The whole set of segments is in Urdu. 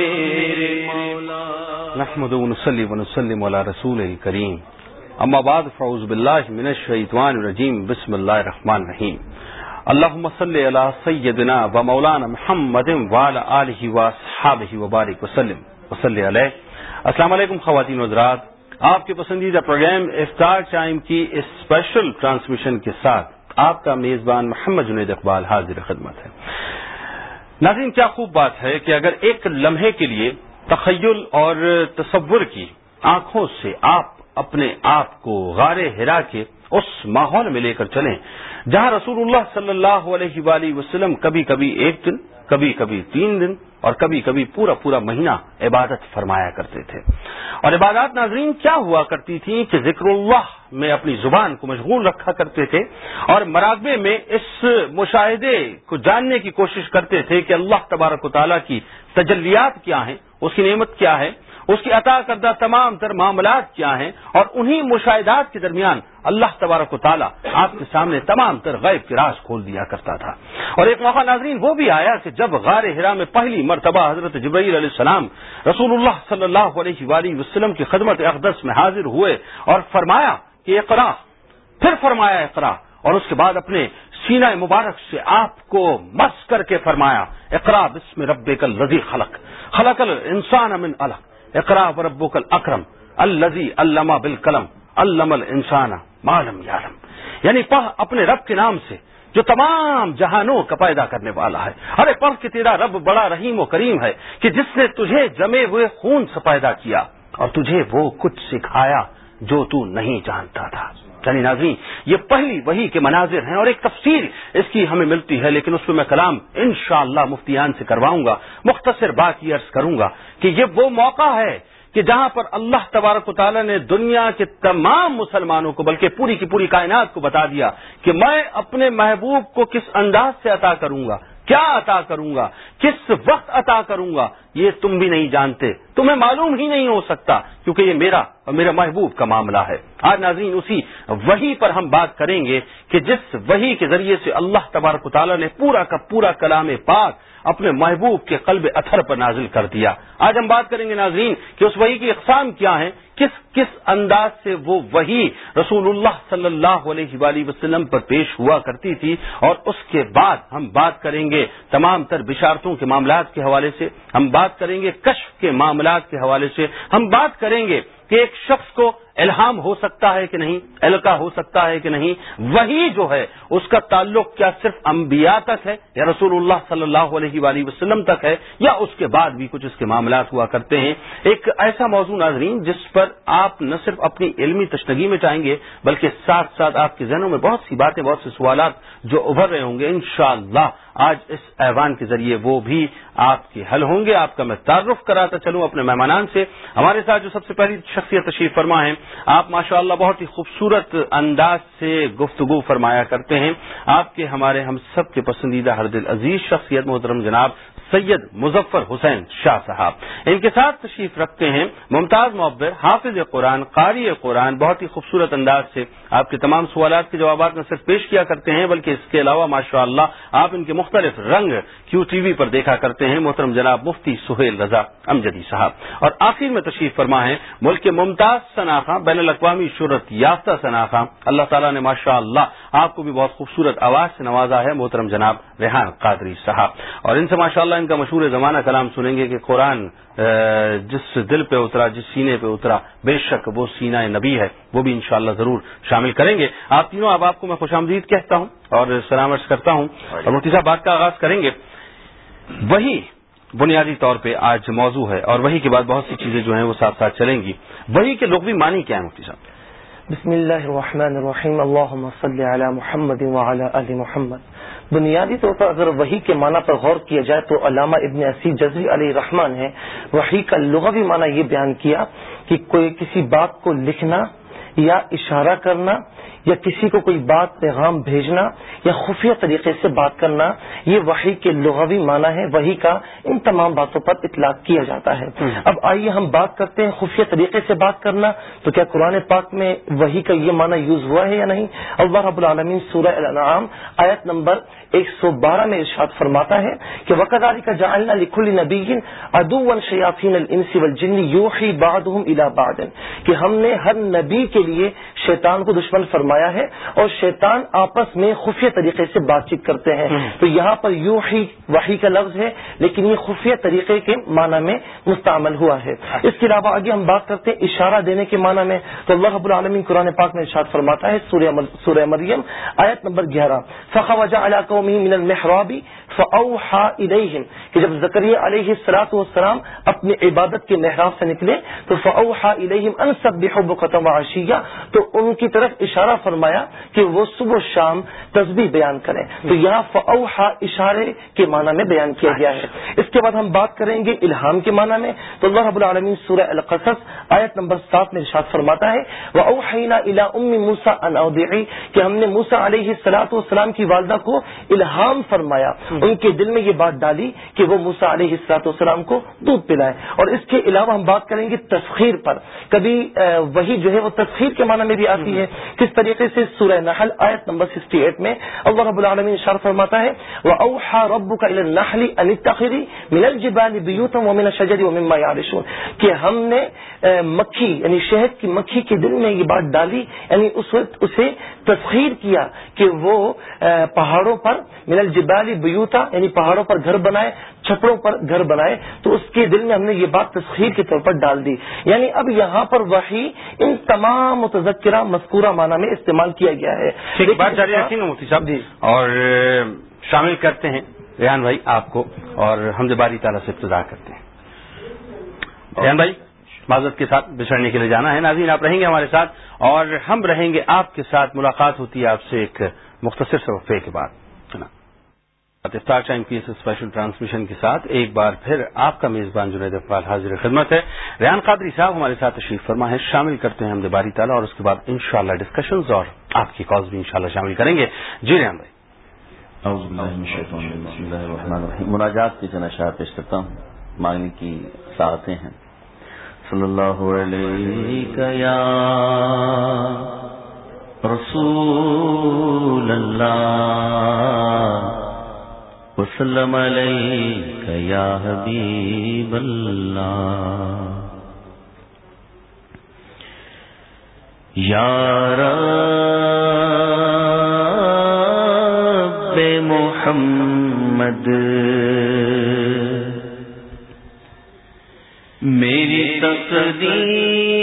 میرے مولا۔ نحمد ونصلي ونسلم على رسول الكريم اما بعد، فاعوذ بالله من الشيطان الرجيم بسم الله الرحمن الرحيم اللهم صل على سيدنا ومولانا محمد وعلى اله واصحابه وبارك وسلم۔ وصلي عليه السلام علیکم خواتین حضرات۔ آپ کے پسندیدہ پروگرام افطار ٹائم کی اسپیشل ٹرانسمیشن کے ساتھ آپ کا میزبان محمد جنید اقبال حاضر خدمت ہے۔ ناظرین، کیا خوب بات ہے کہ اگر ایک لمحے کے لیے تخیل اور تصور کی آنکھوں سے آپ اپنے آپ کو غار ہرا کے اس ماحول میں لے کر چلیں، جہاں رسول اللہ صلی اللہ علیہ وآلہ وسلم کبھی کبھی ایک دن، کبھی کبھی تین دن اور کبھی کبھی پورا پورا مہینہ عبادت فرمایا کرتے تھے۔ اور عبادات ناظرین کیا ہوا کرتی تھی کہ ذکر اللہ میں اپنی زبان کو مشغول رکھا کرتے تھے اور مراقبے میں اس مشاہدے کو جاننے کی کوشش کرتے تھے کہ اللہ تبارک و تعالیٰ کی تجلیات کیا ہیں، اس کی نعمت کیا ہے۔ اس کی عطا کردہ تمام تر معاملات کیا ہیں اور انہی مشاہدات کے درمیان اللہ تبارک و تعالیٰ آپ کے سامنے تمام تر غیب کے راز کھول دیا کرتا تھا۔ اور ایک موقع ناظرین وہ بھی آیا کہ جب غار ہرا میں پہلی مرتبہ حضرت جبرائیل علیہ السلام رسول اللہ صلی اللہ علیہ وآلہ وسلم کی خدمت اقدس میں حاضر ہوئے اور فرمایا کہ اقرا، پھر فرمایا اقرا، اور اس کے بعد اپنے سینہ مبارک سے آپ کو مس کر کے فرمایا، اقرا بسم رب کل لذی خلق خلق انسان امن الگ اقرا ربک الاکرم الزی علامہ بال قلم علم السان معلم یارم یعنی پڑھ اپنے رب کے نام سے، جو تمام جہانوں کا پیدا کرنے والا ہے۔ ارے پڑھ کے تیرا رب بڑا رحیم و کریم ہے کہ جس نے تجھے جمے ہوئے خون سے پیدا کیا اور تجھے وہ کچھ سکھایا جو تو نہیں جانتا تھا۔ یعنی ناظرین، یہ پہلی وہی کے مناظر ہیں اور ایک تفصیل اس کی ہمیں ملتی ہے، لیکن اس میں میں کلام انشاءاللہ اللہ مفتیان سے کرواؤں گا، مختصر بات یہ عرض کروں گا کہ یہ وہ موقع ہے کہ جہاں پر اللہ تبارک و تعالیٰ نے دنیا کے تمام مسلمانوں کو، بلکہ پوری کی پوری کائنات کو بتا دیا کہ میں اپنے محبوب کو کس انداز سے عطا کروں گا؟ کیا عطا کروں گا؟ کس وقت عطا کروں گا؟ یہ تم بھی نہیں جانتے۔ تمہیں معلوم ہی نہیں ہو سکتا، کیونکہ یہ میرا اور میرے محبوب کا معاملہ ہے۔ آج ناظرین، اسی وہی پر ہم بات کریں گے کہ جس وہی کے ذریعے سے اللہ تبارک تعالیٰ نے پورا کا پورا کلام پاک اپنے محبوب کے قلب اتھر پر نازل کر دیا۔ آج ہم بات کریں گے ناظرین کہ اس وہی کی اقسام کیا ہیں کس کس انداز سے وہ وہی رسول اللہ صلی اللہ علیہ وآلہ وسلم پر پیش ہوا کرتی تھی اور اس کے بعد ہم بات کریں گے تمام تر بشارتوں کے معاملات کے حوالے سے، ہم بات کریں گے کشف کے معاملات کے حوالے سے، ہم بات کریں گے کہ ایک شخص کو الہام ہو سکتا ہے کہ نہیں، الکا ہو سکتا ہے کہ نہیں، وہی جو ہے، اس کا تعلق کیا صرف انبیاء تک ہے یا رسول اللہ صلی اللہ علیہ وآلہ وسلم تک ہے، یا اس کے بعد بھی کچھ اس کے معاملات ہوا کرتے ہیں؟ ایک ایسا موضوع ناظرین، جس پر آپ نہ صرف اپنی علمی تشنگی میں چاہیں گے، بلکہ ساتھ ساتھ آپ کے ذہنوں میں بہت سی باتیں، بہت سے سوالات جو ابھر رہے ہوں گے، انشاءاللہ آج اس ایوان کے ذریعے وہ بھی آپ کے حل ہوں گے۔ آپ کا میں تعارف کراتا چلوں اپنے مہمانان سے۔ ہمارے ساتھ جو سب سے پہلی شخصیت تشریف فرما ہے آپ ماشاء اللہ بہت ہی خوبصورت انداز سے گفتگو فرمایا کرتے ہیں۔ آپ کے ہمارے ہم سب کے پسندیدہ ہر دل عزیز شخصیت محترم جناب سید مظفر حسین شاہ صاحب۔ ان کے ساتھ تشریف رکھتے ہیں ممتاز معبر، حافظ قرآن، قاری قرآن، بہت ہی خوبصورت انداز سے آپ کے تمام سوالات کے جوابات نہ صرف پیش کیا کرتے ہیں، بلکہ اس کے علاوہ ماشاء اللہ آپ ان کے مختلف رنگ کیو ٹی وی پر دیکھا کرتے ہیں، محترم جناب مفتی سہیل رضا امجدی صاحب۔ اور آخر میں تشریف فرما ہے ملک کے ممتاز شناخہ بین الاقوامی شہرت یافتہ شناخہ اللہ تعالیٰ نے ماشاء اللہ آپ کو بھی بہت خوبصورت آواز سے نوازا ہے، محترم جناب ریحان قادری صاحب۔ اور ان سے ماشاء اللہ ان کا مشہور زمانہ کلام سنیں گے کہ قرآن جس دل پہ اترا جس سینے پہ اترا بے شک وہ سینہ نبی ہے وہ بھی انشاءاللہ ضرور شامل کریں گے۔ آپ تینوں اب آپ کو میں خوش آمدید کہتا ہوں اور سلامت کرتا ہوں۔ اور مفتی صاحب بات کا آغاز کریں گے۔ وہی بنیادی طور پہ آج موضوع ہے اور وہی کے بعد بہت سی چیزیں جو ہیں وہ ساتھ ساتھ چلیں گی۔ وہی کے لوگ بھی مانی کیا ہے مفتی صاحب؟ بسم اللہ الرحمن الرحیم۔ اللہم صلی علی محمد وعلی آل محمد۔ بنیادی طور پر اگر وہی کے معنی پر غور کیا جائے تو علامہ ابن اسی جزوی علی رحمان ہے وہی کا لغوی معنی یہ بیان کیا کہ کوئی کسی بات کو لکھنا یا اشارہ کرنا یا کسی کو کوئی بات پیغام بھیجنا یا خفیہ طریقے سے بات کرنا یہ وہی کے لغوی معنی ہے وہی کا ان تمام باتوں پر اطلاق کیا جاتا ہے۔ اب آئیے ہم بات کرتے ہیں خفیہ طریقے سے بات کرنا۔ تو کیا قرآن پاک میں وہی کا یہ معنی یوز ہوا ہے یا نہیں؟ اللہ رب العالمین سورہ الانعام آیت نمبر ایک سو بارہ میں ارشاد فرماتا ہے کہ وقت علی کا جائنا لکھل نبی ادو شیافین الانس والجن یوحی بعضهم الى بعض۔ کہ ہم نے ہر نبی کے لیے شیطان کو دشمن فرمایا ہے اور شیطان آپس میں خفیہ طریقے سے بات چیت کرتے ہیں۔ تو یہاں پر یو ہی وحی کا لفظ ہے لیکن یہ خفیہ طریقے کے معنی میں مستعمل ہوا ہے۔ اس کے علاوہ آگے ہم بات کرتے ہیں اشارہ دینے کے معنی میں تو اللہ رب العالمین قرآن پاک میں ارشاد فرماتا ہے سورہ مریم آیت نمبر گیارہ۔ فخا وجہ علاقوں من المحرابی فاوحا الیہم کہ جب زکریہ علیہ السلاۃ والسلام اپنی عبادت کے محراب سے نکلے تو فاوحا الیہم ان سبحوا بکرة وعشیہ تو ان کی طرف اشارہ فرمایا کہ وہ صبح و شام تسبیح بیان کریں۔ تو یہاں فاوحا اشارے کے معنی میں بیان کیا گیا ہے۔ اس کے بعد ہم بات کریں گے الہام کے معنی میں۔ تو اللہ رب العالمین سورہ القصص آیت نمبر سات میں ارشاد فرماتا ہے واوحینا الی ام کہ ہم نے موسی علیہ الصلوۃ والسلام کی والدہ کو الہام فرمایا۔ ان کے دل میں یہ بات ڈالی کہ وہ موسا علیہ السلاط والسلام کو دودھ پلائے۔ اور اس کے علاوہ ہم بات کریں گے تسخیر پر۔ کبھی وہی جو ہے وہ تسخیر کے معنی میں بھی آتی ہے. کس طریقے سے؟ سورہ نحل آیت نمبر سکسٹی ایٹ میں اللہ رب العالمین اشار فرماتا ہے وہ رَبُّكَ إِلَى النَّحْلِ أَنِ علی مِنَ الْجِبَالِ بِيُوتًا وَمِنَ الشَّجَرِ وَمِمَّا يَعْرِشُونَ۔ کہ ہم نے مکھی یعنی شہد کی مکھی کے دل میں یہ بات ڈالی یعنی اس وقت اسے تسخیر کیا کہ وہ پہاڑوں پر من الجبال بیوتا یعنی پہاڑوں پر گھر بنائے چھپڑوں پر گھر بنائے تو اس کے دل میں ہم نے یہ بات تسخیر کے طور پر ڈال دی۔ یعنی اب یہاں پر وہی ان تمام متذکرہ مذکورہ معنی میں استعمال کیا گیا ہے۔ بات جاری رکھیں گے مفتی صاحب؟ جی۔ اور شامل کرتے ہیں ریحان بھائی آپ کو اور ہم باری تعالیٰ سے ابتدا کرتے ہیں۔ ریحان بھائی؟ معذرت کے ساتھ بچڑنے کے لیے جانا ہے۔ ناظرین، آپ رہیں گے ہمارے ساتھ اور ہم رہیں گے آپ کے ساتھ۔ ملاقات ہوتی ہے آپ سے ایک مختصر سے وقفے کے بعد۔ افطار ٹائم کی اس اسپیشل ٹرانسمیشن کے ساتھ ایک بار پھر آپ کا میزبان جنید اقبال حاضر خدمت ہے۔ ریان قادری صاحب ہمارے ساتھ تشریف فرما ہے، شامل کرتے ہیں ہم باری تعالیٰ اور اس کے بعد انشاءاللہ شاء ڈسکشنز اور آپ کی کالز بھی انشاءاللہ شامل کریں گے۔ جی ریان بھائی۔ مناجات کی جناشا پیش کرتا ہوں۔ مانگنے کی ساعتیں ہیں۔ صلی اللہ علیہ یا رسول اللہ وسلم عليك يا حبيب الله يا رب محمد تقدیر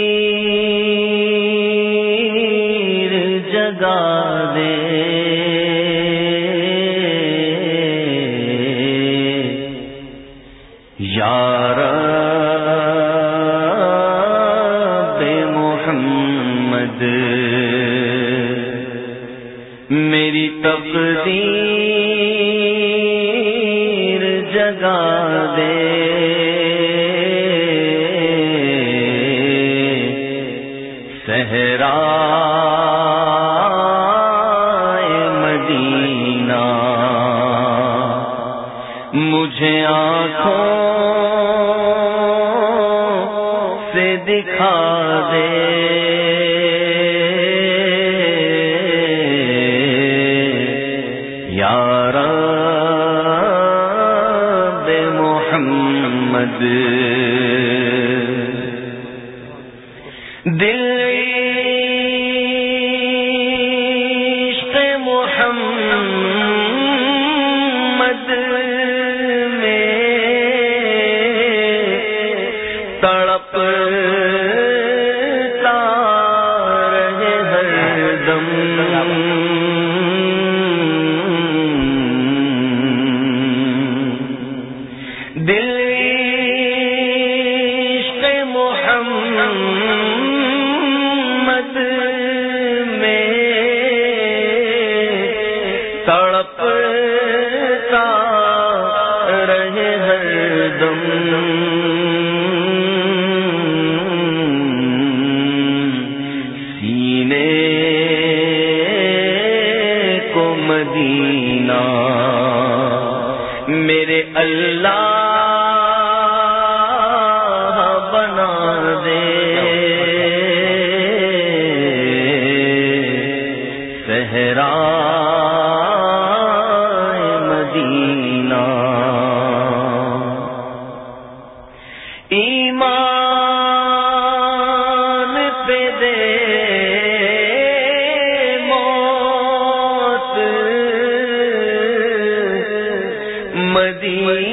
مدینے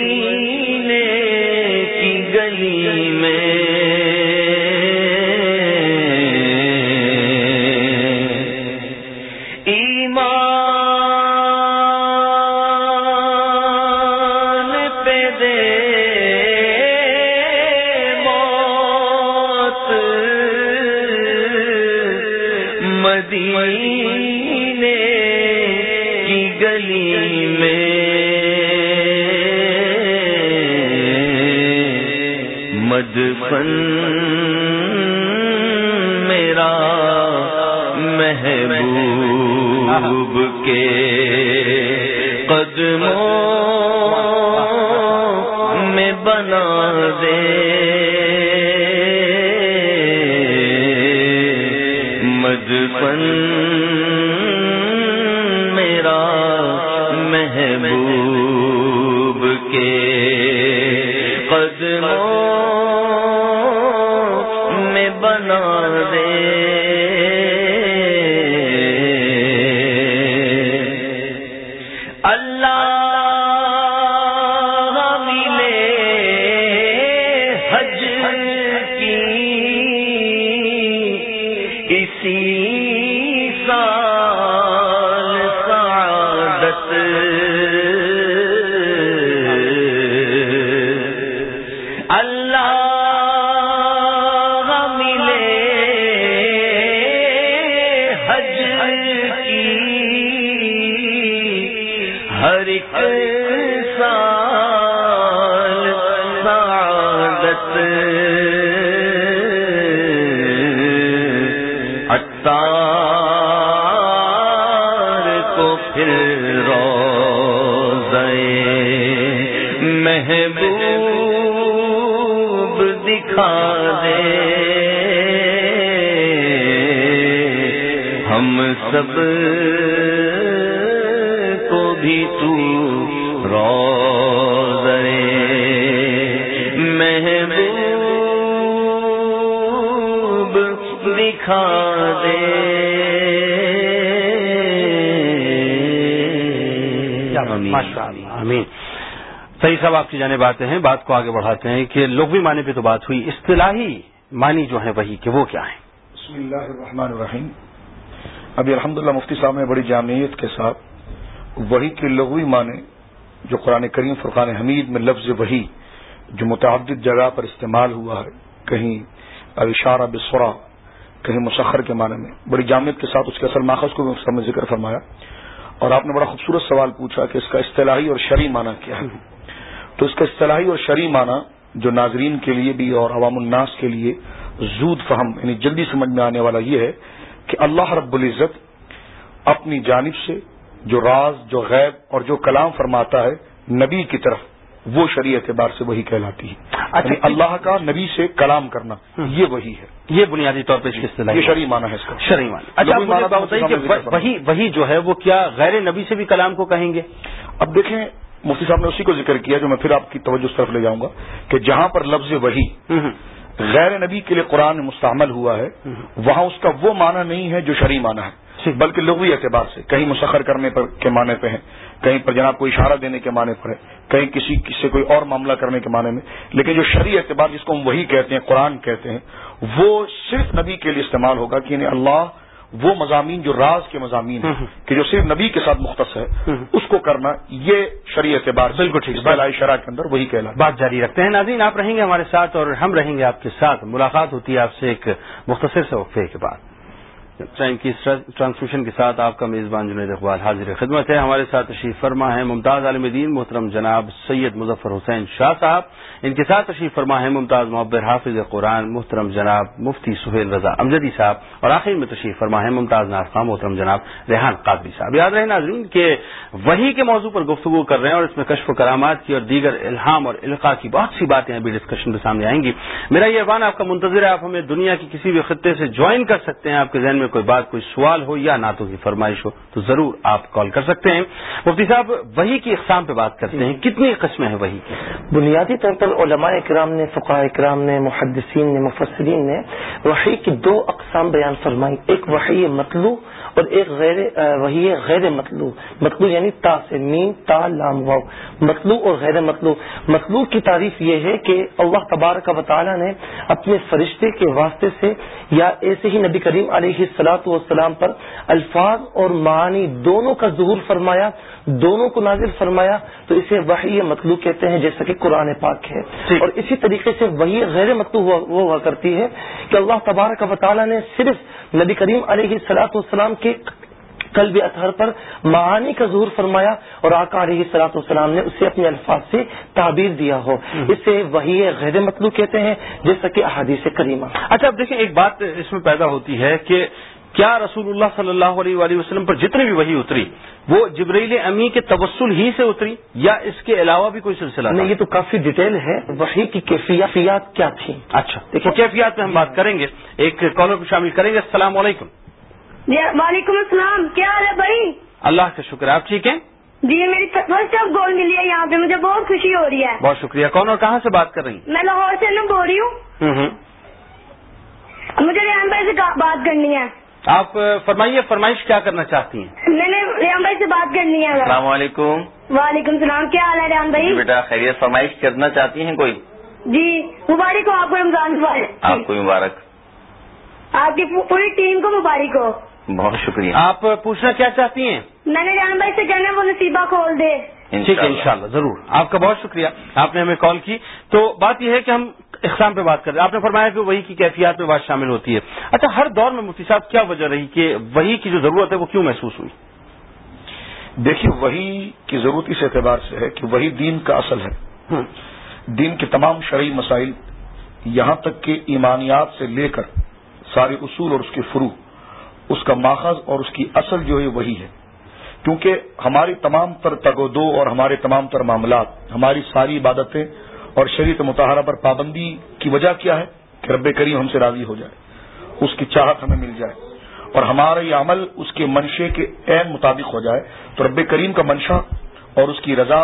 سی سب کو بھی تو روزے محبوب دکھا دے۔ آمین۔ صحیح صاحب آپ کی جانے باتیں ہیں بات کو آگے بڑھاتے ہیں کہ لغوی معنی پہ تو بات ہوئی اصطلاحی معنی جو ہے وہی کہ وہ کیا ہے بسم اللہ الرحمن الرحیم۔ ابھی الحمدللہ مفتی صاحب نے بڑی جامعیت کے ساتھ وہی کے لغوی معنی جو قرآن کریم فرقان حمید میں لفظ وہی جو متعدد جگہ پر استعمال ہوا ہے، کہیں اشارہ بسرا، کہیں مسخر کے معنی میں۔ بڑی جامعت کے ساتھ اس کے اصل ماخذ کو بھی اس میں ذکر فرمایا۔ اور آپ نے بڑا خوبصورت سوال پوچھا کہ اس کا اصطلاحی اور شرعی معنی کیا ہے۔ تو اس کا اصطلاحی اور شرعی معنی جو ناظرین کے لیے بھی اور عوام الناس کے لیے زود فہم یعنی جلدی سمجھ میں آنے والا یہ ہے کہ اللہ رب العزت اپنی جانب سے جو راز جو غیب اور جو کلام فرماتا ہے نبی کی طرف وہ شریع اعتبار سے وہی کہلاتی ہے۔ یعنی اللہ کا نبی سے کلام کرنا یہ وہی ہے۔ یہ بنیادی طور پہ یہ شرعی معنی ہے اس کا۔ شرعی معنی۔ اچھا۔ وہی وہی جو ہے وہ کیا غیر نبی سے بھی کلام کو کہیں گے؟ اب دیکھیں مفتی صاحب نے اسی کو ذکر کیا جو میں پھر آپ کی توجہ اس طرف لے جاؤں گا کہ جہاں پر لفظ وہی غیر نبی کے لیے قرآن مستعمل ہوا ہے وہاں اس کا وہ معنی نہیں ہے جو شرعی معنی ہے بلکہ لغوی اعتبار سے کہیں مسخر کرنے پر کے معنی پہ ہے کہیں پر جناب کو اشارہ دینے کے معنی پر ہے کہیں کسی سے کوئی اور معاملہ کرنے کے معنی میں۔ لیکن جو شرعی اعتبار جس کو ہم وہی کہتے ہیں قرآن کہتے ہیں وہ صرف نبی کے لیے استعمال ہوگا کہ یعنی اللہ وہ مضامین جو راز کے مضامین ہیں کہ جو صرف نبی کے ساتھ مختص ہے اس کو کرنا یہ شرعی اعتبار بالکل ٹھیک۔ ہے۔ شرح کے اندر وہی کہلاتا بات جاری رکھتے ہیں۔ ناظرین آپ رہیں گے ہمارے ساتھ اور ہم رہیں گے آپ کے ساتھ۔ ملاقات ہوتی ہے آپ سے ایک مختصر سے وقفے کے بعد۔ ٹائم کی ٹرانسمیشن کے ساتھ آپ کا میزبان جنید اقبال حاضر خدمت ہے۔ ہمارے ساتھ تشریف فرما ہے ممتاز عالم دین محترم جناب سید مظفر حسین شاہ صاحب۔ ان کے ساتھ تشریف فرما ہے ممتاز محبر حافظ قرآن محترم جناب مفتی سہیل رضا امجدی صاحب۔ اور آخر میں تشریف فرما ہے ممتاز خان محترم جناب ریحان قادری صاحب۔ یاد رہے ناظرین کہ وہی کے موضوع پر گفتگو کر رہے ہیں اور اس میں کشف و کرامات کی اور دیگر الہام اور القاع کی بہت سی باتیں ابھی ڈسکشن کے سامنے آئیں گی۔ میرا یہ احوان آپ کا منتظر ہے، آپ ہمیں دنیا کی کسی بھی خطے سے جوائن کر سکتے ہیں، آپ کے ذہن میں کوئی بات، کوئی سوال ہو یا نعتوں کی فرمائش ہو، تو ضرور آپ کال کر سکتے ہیں۔ مفتی صاحب، وہی کی اقسام پہ بات کرتے ہیں۔ کتنی قسمیں ہیں وہی کی؟ بنیادی طور پر علماء اکرام نے فقاہ اکرام نے، محدثین نے، مفسرین نے وحی کی دو اقسام بیان فرمائی۔ ایک وحی مطلوع اور ایک غیر وہی غیر مطلوع۔ مطلوع یعنی تا سے مین تا، لام واؤ مطلوع اور غیر مطلوع۔ مطلوع کی تعریف یہ ہے کہ اللہ تبارک و تعالی نے اپنے فرشتے کے واسطے سے یا ایسے ہی نبی کریم علیہ السلاط والسلام پر الفاظ اور معانی دونوں کا ظہور فرمایا دونوں کو نازل فرمایا تو اسے وحی مطلوع کہتے ہیں جیسا کہ قرآن پاک ہے۔ اور اسی طریقے سے وہی غیر مطلوع وہ ہوا کرتی ہے کہ اللہ تبارک و تعالی نے صرف نبی کریم علیہ السلاط والسلام کے قلب اطہر پر معانی کا ظہور فرمایا اور آقا علیہ سلاط والسلام نے اسے اپنے الفاظ سے تعبیر دیا ہو۔ اسے وہی غیر مطلوع کہتے ہیں جیسا کہ احادیث کریمہ۔ اچھا اب دیکھیں ایک بات اس میں پیدا ہوتی ہے کہ کیا رسول اللہ صلی اللہ علیہ وآلہ وسلم پر جتنی بھی وہی اتری وہ جبریل امی کے تبسل ہی سے اتری یا اس کے علاوہ بھی کوئی سلسلہ نہیں یہ تو کافی ڈیٹیل ہے۔ وہی کی کیفیات کیا تھی؟ اچھا دیکھیں۔ کیفیات میں ہم بات کریں گے۔ ایک کالر کو شامل کریں گے۔ السلام علیکم۔ وعلیکم السلام کیا حال ہے بھائی؟ اللہ کا شکر آپ ٹھیک ہیں؟ جی میری فرسٹ ٹائم گول ملی ہے یہاں پہ مجھے بہت خوشی ہو رہی ہے۔ بہت شکریہ۔ کون اور کہاں سے بات کر رہی میں لاہور سے بول رہی ہوں۔ ہیں مجھے ریان بھائی سے بات کرنی ہے۔ آپ فرمائیے فرمائش کیا کرنا چاہتی ہیں؟ میں نے ریان بھائی سے بات کرنی ہے۔ السلام علیکم۔ وعلیکم السلام کیا حال ہے ریان بھائی؟ بیٹا خیریت فرمائش کرنا چاہتی ہیں کوئی؟ جی مبارک ہو آپ کو رمضان مبارک۔ آپ کو مبارک۔ آپ کی پوری ٹیم کو مبارک ہو۔ بہت شکریہ۔ آپ پوچھنا کیا چاہتی ہیں؟ میں نے ریان بھائی سے کہنا ہے وہ نصیبہ کھول دے۔ ٹھیک ہے انشاءاللہ ضرور۔ آپ کا بہت شکریہ۔ آپ نے ہمیں کال کی۔ تو بات یہ ہے کہ ہم اقسام پہ بات کر رہے ہیں۔ آپ نے فرمایا کہ وہی کی کیفیات میں بات شامل ہوتی ہے۔ اچھا ہر دور میں مفتی صاحب کیا وجہ رہی کہ وہی کی جو ضرورت ہے وہ کیوں محسوس ہوئی؟ دیکھیے وہی کی ضرورت اس اعتبار سے ہے کہ وہی دین کا اصل ہے۔ دین کے تمام شرعی مسائل یہاں تک کہ ایمانیات سے لے کر سارے اصول اور اس کے فرو اس کا ماخذ اور اس کی اصل جو ہے وہی ہے۔ کیونکہ ہماری تمام تر تگ و دو اور ہمارے تمام تر معاملات، ہماری ساری عبادتیں اور شریعت مطالعہ پر پابندی کی وجہ کیا ہے؟ کہ رب کریم ہم سے راضی ہو جائے، اس کی چاہت ہمیں مل جائے۔ اور ہمارا یہ عمل اس کے منشے کے عین مطابق ہو جائے۔ تو رب کریم کا منشا اور اس کی رضا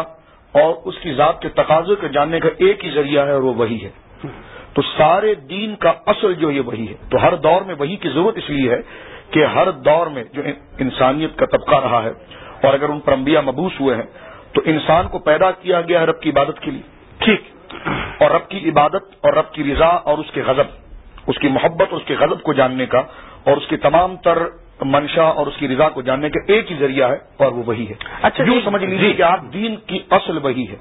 اور اس کی ذات کے تقاضے کے جاننے کا ایک ہی ذریعہ ہے اور وہ وہی ہے۔ تو سارے دین کا اصل جو یہ وہی ہے۔ تو ہر دور میں وہی کی ضرورت اس لیے ہے کہ ہر دور میں جو انسانیت کا طبقہ رہا ہے اور اگر ان پر انبیاء مبوس ہوئے ہیں تو انسان کو پیدا کیا گیا ہے رب کی عبادت کے لیے۔ ٹھیک۔ اور رب کی عبادت اور رب کی رضا اور اس کے غضب اس کی محبت اور اس کے غضب کو جاننے کا اور اس کی تمام تر منشا اور اس کی رضا کو جاننے کا ایک ہی ذریعہ ہے اور وہ وہی ہے۔ اچھا یوں سمجھ لیجیے کہ آپ دین کی اصل وہی ہے۔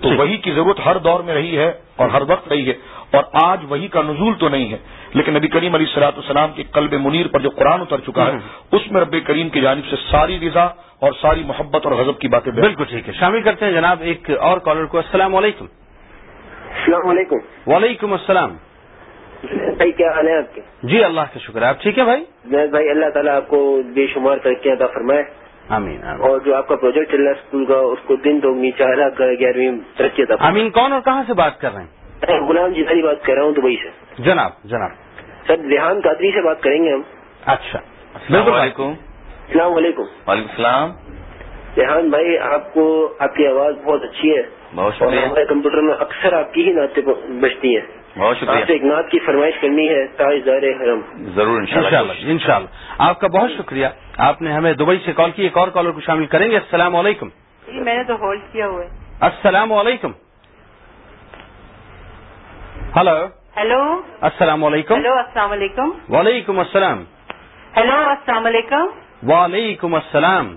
تو وہی کی ضرورت ہر دور میں رہی ہے اور ہر وقت رہی ہے اور آج وہی کا نزول تو نہیں ہے لیکن نبی کریم علیہ السلاط السلام کے قلب منیر پر جو قرآن اتر چکا ہے اس میں رب کریم کی جانب سے ساری رضا اور ساری محبت اور غضب کی باتیں بالکل ٹھیک ہے۔ شامل کرتے ہیں جناب ایک اور کالر کو۔ السلام علیکم۔ السلام علیکم۔ وعلیکم السلام۔ بھائی کیا حال ہے آپ کے؟ جی اللہ کا شکر ہے۔ آپ ٹھیک ہے بھائی؟ بھائی اللہ تعالیٰ آپ کو بے شمار ترقیاں عطا فرمائے۔ آمین اور جو آپ کا پروجیکٹ چل رہا ہے اسکول کا اس کو دن دو چاہلا گیارہویں ترقی عطا فرمائے آمین کون اور کہاں سے بات کر رہے ہیں؟ غلام جیسا بات کر رہا ہوں دبئی سے۔ جناب جناب۔ سر ریحان قادری سے بات کریں گے ہم۔ اچھا۔ السلام علیکم۔ السلام علیکم۔ وعلیکم السلام۔ ریحان بھائی آپ کو آپ کی آواز بہت اچھی ہے۔ بہت شکریہ۔ ہمارے کمپیوٹر میں اکثر آپ کی ہی نعتیں بجتی ہیں۔ بہت آپ سے شکریہ ایک نعت کی فرمائش کرنی ہے تاج دار حرم۔ ضرور ان شاء اللہ ان شاء اللہ آپ کا بہت شکریہ۔ آپ نے ہمیں دبئی سے کال کی ایک اور کالر کو شامل کریں گے۔ السلام علیکم۔ جی میں نے تو ہولڈ کیا ہوا ہے۔ السلام علیکم۔ ہلو ہیلو السلام علیکم۔ ہیلو السلام علیکم۔ وعلیکم السلام۔ ہیلو السلام علیکم۔ وعلیکم السلام۔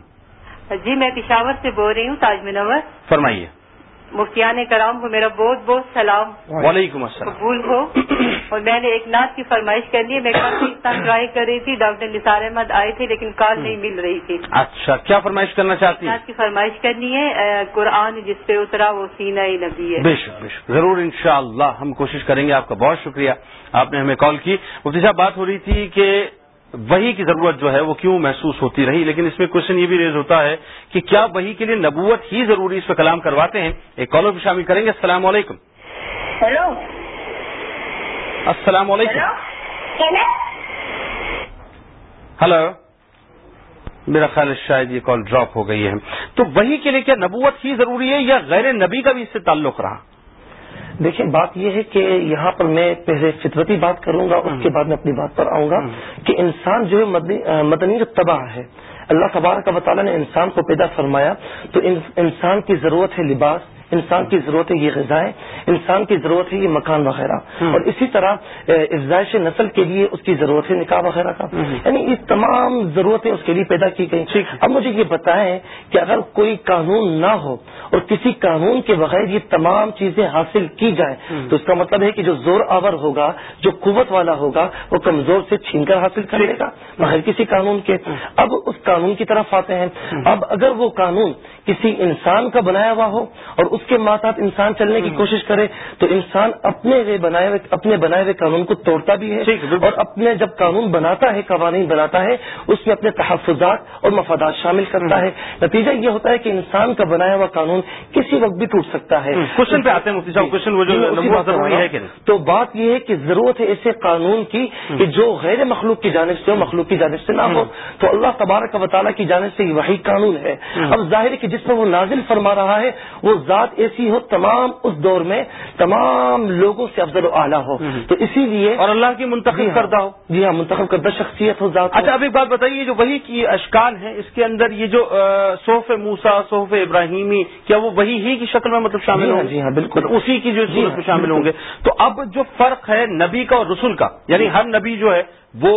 جی میں پشاور سے بول رہی ہوں تاج منور۔ فرمائیے۔ مفتیان کرام کو میرا بہت بہت سلام. وعلیکم السلام. قبول ہو. اور میں نے ایک نعت کی فرمائش کرنی ہے. میں بھی اتنا ٹرائی کر رہی تھی. ڈاکٹر نثار احمد آئے تھے لیکن کال نہیں مل رہی تھی. اچھا کیا فرمائش کرنا چاہتی ہیں؟ نعت کی فرمائش کرنی ہے. قرآن جس پہ اترا وہ سینہ نبی ہے. بے شک بے شک. ضرور انشاءاللہ ہم کوشش کریں گے. آپ کا بہت شکریہ. آپ نے ہمیں کال کی. مفتی صاحب بات ہو رہی تھی کہ وہی کی ضرورت جو ہے وہ کیوں محسوس ہوتی رہی؟ لیکن اس میں کوشچن یہ بھی ریز ہوتا ہے کہ کیا وہی کے لیے نبوت ہی ضروری اس پہ کلام کرواتے ہیں؟ ایک کالر بھی شامل کریں گے۔ السلام علیکم۔ ہیلو السلام علیکم۔ ہلو میرا خیال ہے شاید یہ کال ڈراپ ہو گئی ہے۔ تو وہی کے لیے کیا نبوت ہی ضروری ہے یا غیر نبی کا بھی اس سے تعلق رہا؟ دیکھیں بات یہ ہے کہ یہاں پر میں پہلے فطرتی بات کروں گا اس کے بعد میں اپنی بات پر آؤں گا کہ انسان جو ہے مدنی تباہ ہے۔ اللہ تبارک و تعالیٰ نے انسان کو پیدا فرمایا تو انسان کی ضرورت ہے لباس۔ انسان کی ضرورت ہے یہ غذائیں انسان کی ضرورت ہے یہ مکان وغیرہ۔ اور اسی طرح افزائش نسل کے لیے اس کی ضرورت ہے نکاح وغیرہ کا۔ یعنی یہ تمام ضرورتیں اس کے لیے پیدا کی گئی اب مجھے یہ بتائیں کہ اگر کوئی قانون نہ ہو اور کسی قانون کے بغیر یہ تمام چیزیں حاصل کی جائیں تو اس کا مطلب ہے کہ جو زور آور ہوگا جو قوت والا ہوگا وہ کمزور سے چھین کر حاصل کر لے گا۔ بغیر کسی قانون کے۔ اب اس قانون کی طرف آتے ہیں۔ اب اگر وہ قانون کسی انسان کا بنایا ہوا ہو اور اس کے ماتحت انسان چلنے کی کوشش کرے تو انسان اپنے بنائے ہوئے اپنے بنائے ہوئے قانون کو توڑتا بھی ہے اور اپنے جب قانون بناتا ہے قوانین بناتا ہے اس میں اپنے تحفظات اور مفادات شامل کرتا ہے۔ نتیجہ یہ ہوتا ہے کہ انسان کا بنایا ہوا قانون کسی وقت بھی ٹوٹ سکتا ہے۔ کوشچن پہ آتے ہیں مفتی صاحب کوشچن وہ جو ضروری ہے کہ تو بات یہ ہے کہ ضرورت ہے ایسے قانون کی کہ جو غیر مخلوق کی جانب سے ہو مخلوق کی جانب سے نہ ہو۔ تو اللہ تبارک و تعالیٰ کی جانب سے وہی قانون ہے۔ اب ظاہر ہے کہ جس میں وہ نازل فرما رہا ہے وہ ذات ایسی ہو تمام اس دور میں تمام لوگوں سے افضل و اعلیٰ ہو۔ تو اسی لیے اور اللہ کی منتخب کردہ ہو۔ جی ہاں منتخب کردہ شخصیت ہو ذات اچھا اب ایک بات بتائیے جو وہی کی اشکال ہے اس کے اندر یہ جو صوف موسا صوف ابراہیمی کیا وہ وہی ہی کی شکل میں مطلب شامل ہوں جی ہاں بالکل۔ اسی کی جو صورت میں شامل ہوں گے۔ تو اب جو فرق ہے نبی کا اور رسول کا یعنی ہر نبی جو ہے وہ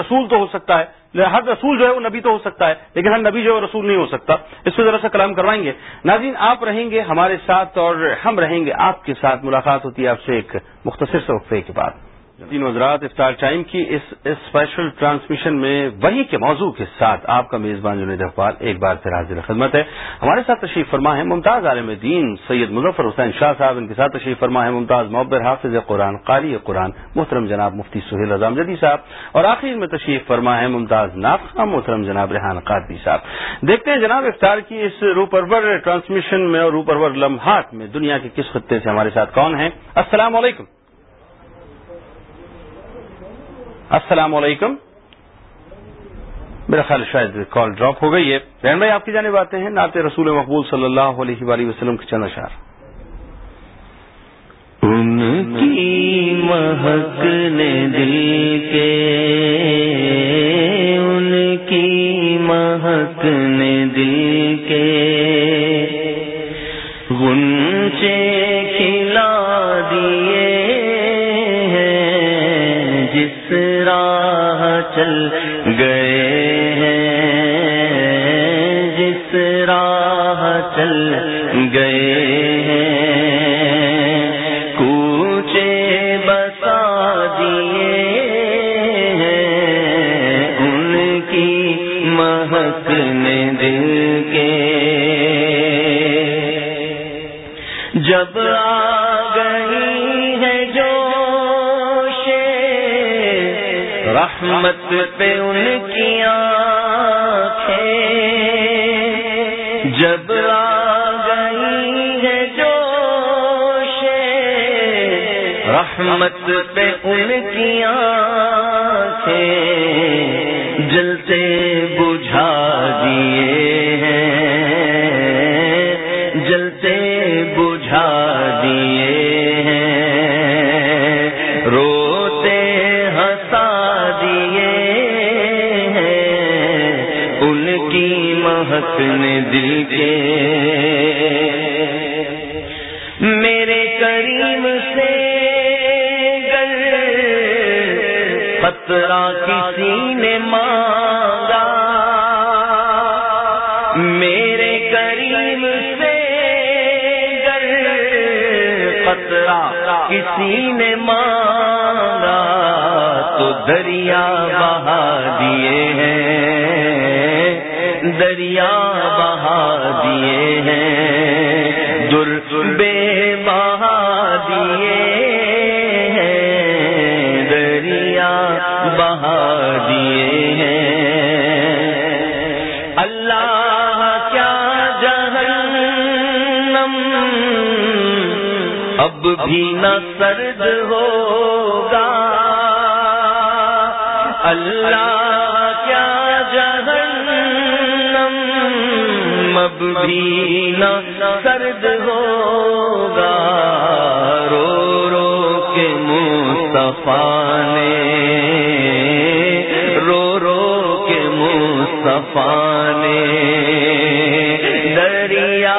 رسول تو ہو سکتا ہے ہر رسول جو ہے، وہ نبی تو ہو سکتا ہے، لیکن ہر نبی جو ہے رسول نہیں ہو سکتا۔ اس پہ ذرا سا کلام کروائیں گے۔ ناظرین، آپ رہیں گے ہمارے ساتھ اور ہم رہیں گے آپ کے ساتھ، ملاقات ہوتی ہے آپ سے ایک مختصر سے وقفے کے بعد۔ تین وزرات افطار ٹائم کی اس اسپیشل ٹرانسمیشن میں وہی کے موضوع کے ساتھ آپ کا میزبان جنید اقبال ایک بار پھر حاضر خدمت ہے۔ ہمارے ساتھ تشریف فرما ہے ممتاز عالم دین سید مظفر حسین شاہ صاحب، ان کے ساتھ تشریف فرما ہے ممتاز محبر حافظ قرآن، قاری قرآن، محترم جناب مفتی سہیل اعظم جدی صاحب، اور آخر میں تشریف فرما ہے ممتاز ناقہ محترم جناب ریحان قادری صاحب۔ دیکھتے ہیں جناب افطار کی اس رو پرور ٹرانسمیشن میں اور رو پرور لمحات میں دنیا کے کس خطے سے ہمارے ساتھ کون ہیں؟ السلام علیکم۔ السلام علیکم۔ میرا خیال شاید کال ڈراپ ہو گئی ہے۔ رحم بھائی، آپ کی جانب آتے ہیں نعت رسول مقبول صلی اللہ علیہ وآلہ وسلم کے چند اشار ان کی مہک نے دل کے، ان کی مہک نے دل کے۔ غنچے چل گئے ہیں۔ جس راہ چل گئے ہیں۔ کوچے بسا دیے ہیں۔ ان کی مہک نے دل کے۔ جب رحمت پہ ان کی آنکھیں جب آ گئی ہے جو رحمت پہ ان کی آنکھیں جلتے بجھا دیے ہیں مہک نے دل کے میرے کریم سے خطرہ کسی نے مانگا۔ میرے کریم سے گر خسرا کسی نے مانگا۔ تو دریا بہا دیے ہیں۔ دریا بہا دیے ہیں، در بے بہا دیے ہیں، دریا بہا دیے ہیں۔ اللہ کیا جہنم اب بھی نہ سرد ہوگا۔ اللہ کیا جہنم اب بھی نہ سرد ہوگا۔ رو رو کے مصطفیٰ نے۔ رو رو کے مصطفیٰ نے۔ دریا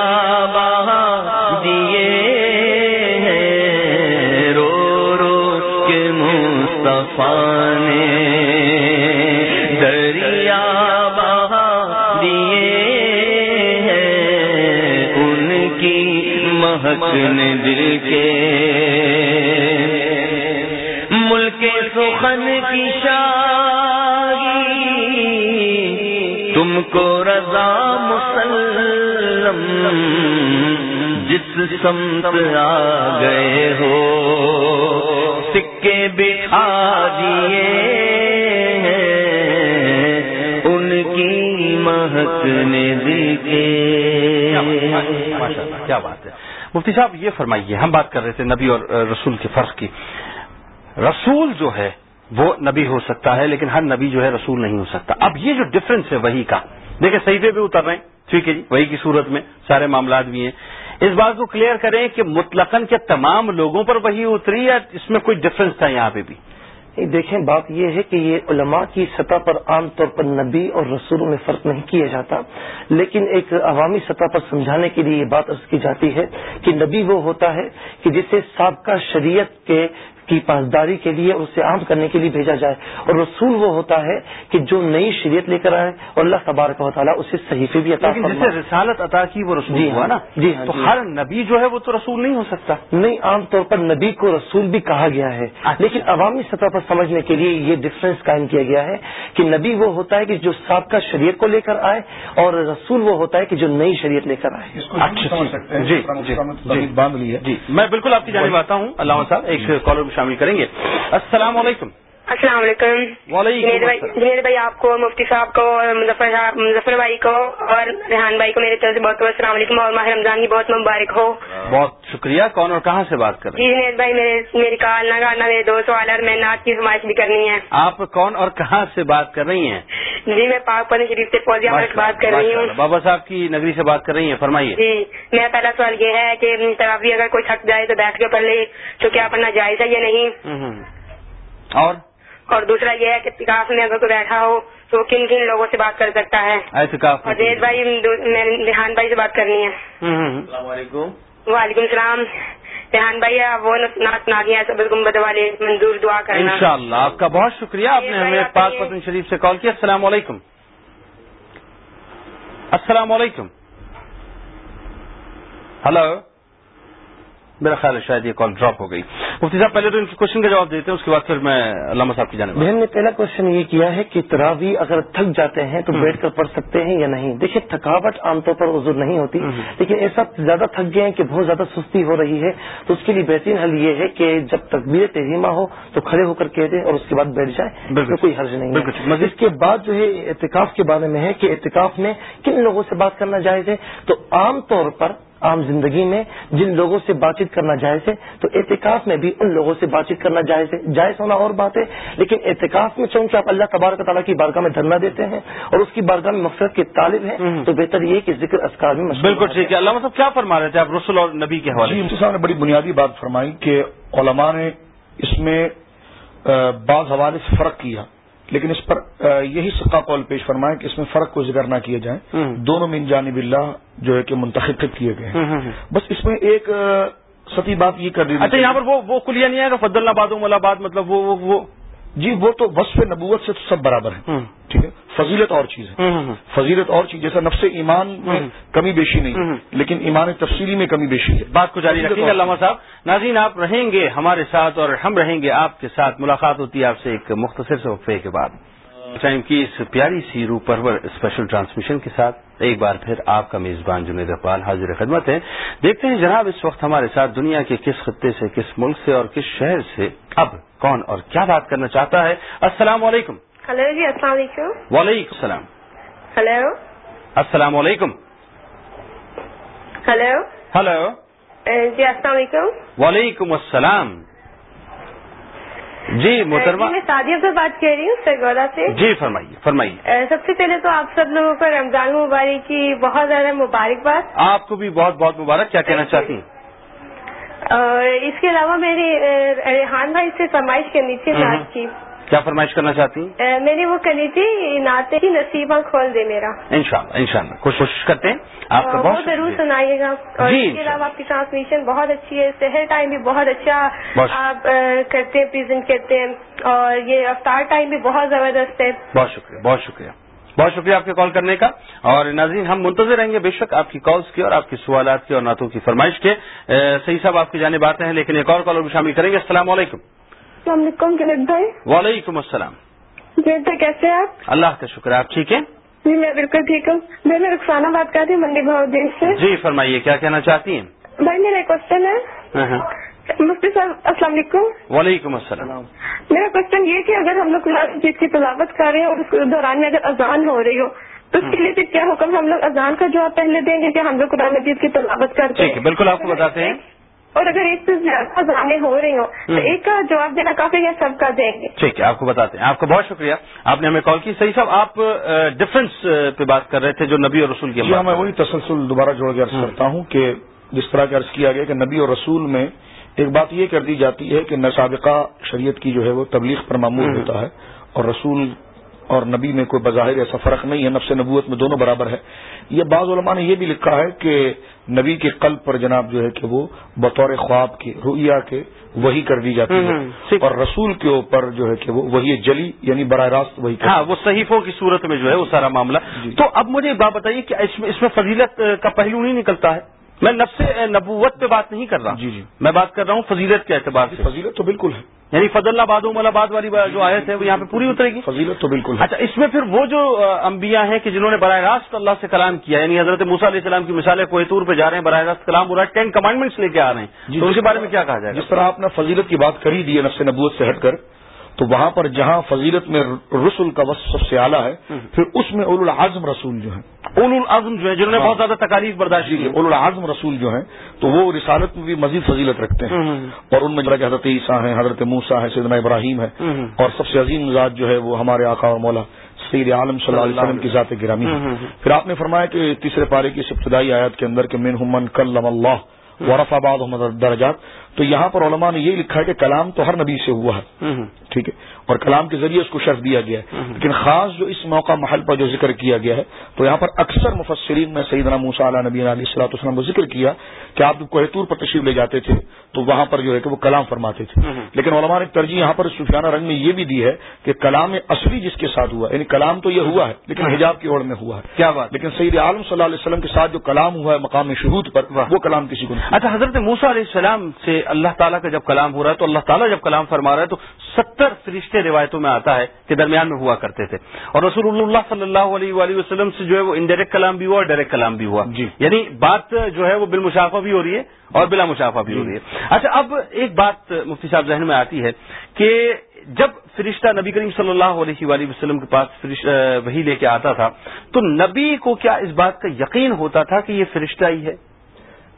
مہک دل کے ملک سخن کی شاہی، تم کو رضا مسلم جس سمت آ گئے ہو، سکے بٹھا دیے ان کی مہک نے دل کے۔ کیا بات ہے؟ مفتی صاحب، یہ فرمائیے، ہم بات کر رہے تھے نبی اور رسول کے فرق کی۔ رسول جو ہے، وہ نبی ہو سکتا ہے، لیکن ہر نبی جو ہے، رسول نہیں ہو سکتا۔ اب یہ جو ڈفرنس ہے، وہی کا۔ دیکھیں، صحیفے بھی اتر رہے ہیں، ٹھیک ہے جی؟ وہی کی صورت میں سارے معاملات بھی ہیں۔ اس بات کو کلیئر کریں کہ مطلقاً کے تمام لوگوں پر وہی اتری یا اس میں کوئی ڈفرنس تھا یہاں پہ بھی؟ دیکھیں، بات یہ ہے کہ یہ علماء کی سطح پر عام طور پر نبی اور رسولوں میں فرق نہیں کیا جاتا، لیکن ایک عوامی سطح پر سمجھانے کے لیے یہ بات عرض کی جاتی ہے کہ نبی وہ ہوتا ہے کہ جسے سابقہ شریعت کے کی پاسداری کے لیے اور اسے عام کرنے کے لیے بھیجا جائے۔ اور رسول وہ ہوتا ہے کہ جو نئی شریعت لے کر آئے اور اللہ تبارک و تعالیٰ اسے صحیفے بھی عطا لیکن جسے رسالت عطا کی وہ رسول جی ہوا ہاں، نا جی ہاں، تو جی ہر نبی جو ہے وہ تو رسول نہیں ہو سکتا۔ نہیں عام طور پر نبی کو رسول بھی کہا گیا ہے۔ اچھا۔ لیکن عوامی سطح پر سمجھنے کے لیے یہ ڈفرنس قائم کیا گیا ہے کہ نبی وہ ہوتا ہے کہ جو سابقہ شریعت کو لے کر آئے اور رسول وہ ہوتا ہے کہ جو نئی شریعت لے کر آئے۔ اس کو اچھا، سمجھ سکتے ہیں۔ جی، جی، جی۔ تمید باندھ لی ہے۔ جی میں بالکل آپ کی جانب آتا ہوں علامہ صاحب ایک کالر میں شامل کریں گے۔ السلام علیکم۔ السلام علیکم۔ جنید بھائی آپ کو مفتی صاحب کو مظفر بھائی کو اور ریحان بھائی کو میرے طرف سے بہت بہت السلام علیکم اور ماہ رمضان کی بہت مبارک ہو۔ بہت شکریہ۔ کون اور کہاں سے بات کر رہے جی جنید بھائی میرے میری کال نہ کرنا میرے دو سوال اور میں نعت کی فرمائش بھی کرنی ہے۔ ہیں آپ کون اور کہاں سے بات کر رہی ہیں؟ جی میں پاک پن شریف سے ملک بات کر رہی ہوں۔ بابا صاحب کی نگری سے بات کر رہی ہیں فرمائیے۔ جی میرا پہلا سوال یہ ہے کہ ترافی اگر کوئی تھک جائے تو بیٹھ کے پڑھ لے تو کیا پڑھنا جائز ہے یا نہیں۔ اور؟ اور دوسرا یہ ہے کہ اتکاف میں اگر کوئی بیٹھا ہو تو وہ کن کن لوگوں سے بات کر سکتا ہے؟ اعتکاف اور جیت بھائی میں ریحان بھائی سے بات کرنی ہے۔ السلام علیکم۔ وعلیکم السلام۔ ریحان بھائی آپ وہ نعت سنا دیا سب گنبد والے منظور دعا کرنا۔ انشاءاللہ آپ کا بہت شکریہ۔ آپ نے ہمیں پاک پتن شریف سے کال کیا السلام علیکم۔ السلام علیکم۔ ہلو۔ میرا خیال ہے شاید یہ کال ڈراپ ہو گئی۔ مفتی صاحب پہلے تو ان کے کوشچن کا جواب دیتے ہیں اس کے بعد پھر میں علامہ صاحب کی جانب بہن نے پہلا کوشچن یہ کیا ہے کہ تراوی اگر تھک جاتے ہیں تو بیٹھ کر پڑھ سکتے ہیں یا نہیں؟ دیکھیں تھکاوٹ عام طور پر عذر نہیں ہوتی لیکن ایسا زیادہ تھک گئے ہیں کہ بہت زیادہ سستی ہو رہی ہے تو اس کے لیے بہترین حل یہ ہے کہ جب تقبیر تحریمہ ہو تو کھڑے ہو کر کہہ دیں اور اس کے بعد بیٹھ جائیں میں کوئی حرج نہیں۔ ہے۔ اس کے بعد جو ہے اعتکاف کے بارے میں ہے کہ اعتکاف میں کن لوگوں سے بات کرنا جائز ہے؟ تو عام طور پر عام زندگی میں جن لوگوں سے بات چیت کرنا جائز ہے تو اعتکاف میں بھی ان لوگوں سے بات چیت کرنا جائز ہے جائز ہونا اور بات ہے لیکن اعتکاف میں چونکہ آپ اللہ تبارک تعالیٰ کی بارگاہ میں دھرنا دیتے ہیں اور اس کی بارگاہ میں مقصد کے طالب ہیں۔ تو بہتر یہ ہے کہ ذکر اسکار میں بالکل۔ ٹھیک ہے علامہ صاحب کیا فرما رہے تھے آپ رسول اور نبی کے حوالے جی صاحب نے بڑی بنیادی بات فرمائی کہ علماء نے اس میں بعض حوالے سے فرق کیا لیکن اس پر یہی سکا قول پیش فرمایا کہ اس میں فرق کو ذکر نہ کیا جائے ہوں۔ دونوں من جانب اللہ جو ہے کہ منتخب کیے گئے ہیں۔ بس اس میں ایک ستی بات یہ کر دی اچھا یہاں پر وہ کلیا نہیں ہے کہ فضل آباد آباد مطلب وہ۔ جی وہ تو وصف نبوت سے تو سب برابر ہیں۔ ہوں۔ ٹھیک ہے؟ فضیلت اور چیز ہے۔ فضیلت اور چیز جیسا نفس ایمان میں کمی بیشی نہیں لیکن ایمان تفصیلی میں کمی بیشی ہے۔ بات کو جاری رکھیں گے علامہ صاحب۔ ناظرین آپ رہیں گے ہمارے ساتھ اور ہم رہیں گے آپ کے ساتھ۔ ملاقات ہوتی ہے آپ سے ایک مختصر سے وقفے کے بعد۔ ٹائم کی اس پیاری سی رو پرور اسپیشل ٹرانسمیشن کے ساتھ ایک بار پھر آپ کا میزبان جنید اقبال حاضر خدمت ہے دیکھتے ہیں جناب اس وقت ہمارے ساتھ دنیا کے کس خطے سے کس ملک سے اور کس شہر سے اب کون اور کیا بات کرنا چاہتا ہے؟ السلام علیکم۔ ہلو جی السلام علیکم۔ وعلیکم السلام۔ ہلو۔ السلام علیکم۔ ہلو۔ ہلو۔ جی السلام علیکم۔ وعلیکم السلام۔ جی محترمہ۔ جی میں سعدیہ سے بات کر رہی ہوں سرگودا سے۔ جی فرمائیے فرمائیے۔ سب سے پہلے تو آپ سب لوگوں کو رمضان مبارک کی بہت زیادہ مبارکباد۔ آپ کو بھی بہت بہت مبارک کیا کہنا چاہتی ہیں؟ اس کے علاوہ میری ریحان بھائی سے فرمائش کرنی تھی نعت کی۔ کیا فرمائش کرنا چاہتی ہیں؟ میں نے وہ کرنی تھی نعت کی نصیبہ کھول دے میرا۔ انشاءاللہ انشاءاللہ کوشش کرتے ہیں؟ آپ کا بہت ضرور سنائیے گا۔ اور جی، اس کے علاوہ آپ کی ٹرانسمیشن بہت اچھی ہے سحر ٹائم بھی بہت اچھا۔ آپ کرتے ہیں پریزنٹ کرتے ہیں۔ اور یہ افطار ٹائم بھی بہت زبردست ہے۔ بہت شکریہ بہت شکریہ۔ بہت شکریہ آپ کے کال کرنے کا۔ اور ناظرین ہم منتظر رہیں گے بے شک آپ کی کالز کی اور آپ کے سوالات کی اور نعتوں کی فرمائش کے۔ صحیح صاحب آپ کی جانب آتے ہیں لیکن ایک اور کالر بھی شامل کریں گے۔ السلام علیکم۔ السلام علیکم جنید بھائی۔ وعلیکم السلام۔ جنید بھائی کیسے ہیں آپ؟ اللہ کا شکر آپ ٹھیک ہیں؟ جی میں بالکل ٹھیک ہوں۔ میں میں رخسانہ بات کر رہی ہوں منڈی بھاؤ دیش سے۔ جی فرمائیے کیا کہنا چاہتی ہیں؟ بھائی میرا کوشچن ہے۔ ہاں، ہاں۔ مفتی صاحب السلام علیکم۔ وعلیکم السلام۔ میرا کوشچن یہ کہ اگر ہم لوگ مجید کی تلاوت کر رہے ہیں اور اس دوران میں اگر اذان ہو رہی ہو تو اس کے لیے پھر کیا حکم ہم لوگ اذان کا جواب پہلے دیں گے کہ ہم لوگ قرآن مجید کی تلاوت کرتے ہے بالکل آپ کو بتاتے ہیں۔ اور اگر ایک سے زیادہ اذانیں ہو رہی ہوں تو۔ ایک کا جواب دینا کافی ہے سب کا دیں گے۔ ٹھیک ہے آپ کو بتاتے ہیں۔ آپ کا بہت شکریہ۔ آپ نے ہمیں کال کی۔ صحیح صاحب آپ ڈفرینس پہ بات کر رہے تھے جو نبی اور رسول کی جی ہاں میں وہی تسلسل دوبارہ جوڑ کے عرض کرتا ہوں کہ جس طرح کا عرض کیا گیا کہ نبی اور رسول میں ایک بات یہ کر دی جاتی ہے کہ نہ سابقہ شریعت کی جو ہے وہ تبلیغ پر معمول ہوتا ہے اور رسول اور نبی میں کوئی بظاہر ایسا فرق نہیں ہے نفس نبوت میں دونوں برابر ہے یہ بعض علماء نے یہ بھی لکھا ہے کہ نبی کے قلب پر جناب جو ہے کہ وہ بطور خواب کے رؤیا کے وہی کر دی جاتی ہے۔ اور رسول کے اوپر جو ہے کہ وہ وہی جلی یعنی براہ راست وہی ہاں وہ صحیفوں کی صورت میں جو ہے وہ سارا معاملہ جی۔ تو اب مجھے ایک بات بتائیے کہ اس میں فضیلت کا پہلو نہیں نکلتا ہے میں نفس نبوت پہ بات نہیں کر رہا۔ جی، جی۔ میں بات کر رہا ہوں فضیلت کے اعتبار سے۔ فضیلت تو بالکل ہے۔ یعنی فضل اللہ باد آباد والی جو آیت ہے وہ یہاں پہ پوری اترے گی۔ فضیلت تو بالکل اچھا اس میں پھر وہ جو انبیاء ہیں کہ جنہوں نے براہ راست اللہ سے کلام کیا یعنی حضرت موسیٰ علیہ السلام کی مثالیں کوہ طور پہ جا رہے ہیں براہ راست کلام ہو رہا ہے ٹین کمانڈمنٹس لے کے آ رہے ہیں۔ جی، تو ان جس کے بارے میں کیا کہا جائے جس طرح آپ نے فضیلت کی بات کری دی ہے نفس نبوت سے ہٹ کر تو وہاں پر جہاں فضیلت میں رسول کا وصف سب سے اعلیٰ ہے پھر اس میں اول العزم رسول جو ہیں اول العزم جو ہے جنہوں نے ہاں۔ بہت زیادہ تکالیف برداشت کی جی اول العزم رسول جو ہیں تو وہ رسالت میں بھی مزید فضیلت رکھتے ہیں۔ اور ان میں جو حضرت عیسیٰ ہیں حضرت موسا ہے سیدنا ابراہیم ہے۔ اور سب سے عظیم ذات جو ہے وہ ہمارے آقا اور مولا سید عالم صلی اللہ علیہ وسلم کی ذات گرامی ہے۔ پھر آپ نے فرمایا کہ تیسرے پارے کی اس ابتدائی آیات کے اندر کہ من من کلم اللہ ورف آباد درجات۔ تو یہاں پر علماء نے یہ لکھا ہے کہ کلام تو ہر نبی سے ہوا ہے۔ ٹھیک ہے۔ اور کلام کے ذریعے اس کو شرف دیا گیا ہے۔ لیکن خاص جو اس موقع محل پر جو ذکر کیا گیا ہے تو یہاں پر اکثر مفسرین میں سیدنا موسا علیہ نبی علیہ السلاۃ والسلام کو ذکر کیا کہ آپ کوہتور پر تشریف لے جاتے تھے تو وہاں پر جو ہے کہ وہ کلام فرماتے تھے۔ لیکن علماء نے ترجیح یہاں پر سفیانہ رنگ میں یہ بھی دی ہے کہ کلام اصلی جس کے ساتھ ہوا یعنی کلام تو یہ ہوا ہے لیکن حجاب کی اوڑ میں ہوا ہے۔ کیا بات۔ لیکن سید عالم صلی اللہ علیہ وسلم کے ساتھ جو کلام ہوا ہے مقام شہود پر۔ وہ کلام کسی کو نہیں اچھا حضرت موسا علیہ السلام سے اللہ تعالیٰ کا جب کلام ہو رہا ہے تو اللہ تعالیٰ جب کلام فرما رہا ہے تو ستر فرشتے روایتوں میں آتا ہے کہ درمیان میں ہوا کرتے تھے۔ اور رسول اللہ صلی اللہ علیہ وآلہ وسلم سے جو ہے وہ انڈائریکٹ کلام بھی ہوا اور ڈائریکٹ کلام بھی ہوا۔ جی۔ یعنی بات جو ہے وہ بالمشافہ بھی ہو رہی ہے اور بلا مشافہ بھی ہو رہی ہے۔ اچھا اب ایک بات مفتی صاحب ذہن میں آتی ہے کہ جب فرشتہ نبی کریم صلی اللہ علیہ وآلہ وسلم کے پاس وہی لے کے آتا تھا تو نبی کو کیا اس بات کا یقین ہوتا تھا کہ یہ فرشتہ ہی ہے؟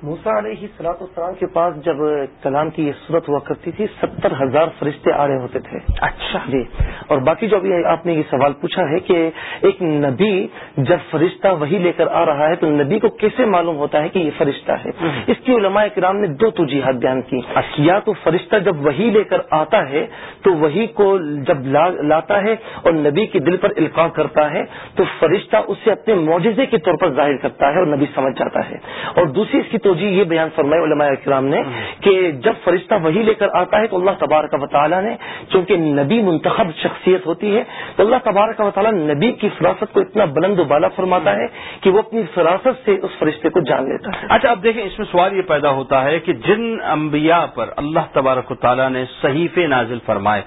موسا علیہ سلاط السلام کے پاس جب کلام کی یہ صورت ہوا کرتی تھی ستر ہزار فرشتے آ رہے ہوتے تھے۔ اچھا۔ جی۔ اور باقی جو ابھی آپ نے یہ سوال پوچھا ہے کہ ایک نبی جب فرشتہ وہی لے کر آ رہا ہے تو نبی کو کیسے معلوم ہوتا ہے کہ یہ فرشتہ ہے؟ اس کی علماء کرام نے دو توجیحات بیان کی۔ یا تو فرشتہ جب وہی لے کر آتا ہے تو وہی کو جب لا لاتا ہے اور نبی کے دل پر القاع کرتا ہے تو فرشتہ اسے اپنے معجزے کے طور پر ظاہر کرتا ہے اور نبی سمجھ جاتا ہے۔ اور دوسری اس کی توجہ یہ بیان فرمائے علماء کرام نے کہ جب فرشتہ وہی لے کر آتا ہے تو اللہ تبارک و تعالیٰ نے چونکہ نبی منتخب شخصیت ہوتی ہے تو اللہ تبارک و تعالیٰ نبی کی فراست کو اتنا بلند و بالا فرماتا ہے کہ وہ اپنی فراست سے اس فرشتے کو جان لیتا ہے۔ اچھا اب دیکھیں اس میں سوال یہ پیدا ہوتا ہے کہ جن انبیاء پر اللہ تبارک و تعالیٰ نے صحیفے نازل فرمائے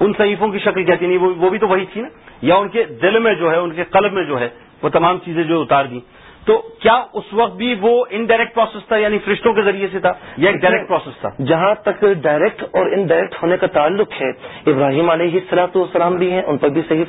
ان صحیفوں کی شکل کہتی نہیں وہ وہ بھی تو وہی تھی نا؟ یا ان کے دل میں جو ہے ان کے قلب میں جو ہے وہ تمام چیزیں جو اتار دی تو کیا اس وقت بھی وہ انڈائریکٹ پروسیس تھا یعنی فرشتوں کے ذریعے سے تھا یا ایک ڈائریکٹ پروسیس تھا؟ جہاں تک ڈائریکٹ اور انڈائریکٹ ہونے کا تعلق ہے ابراہیم علیہ السلاط والسلام بھی ہیں ان پر بھی صحیح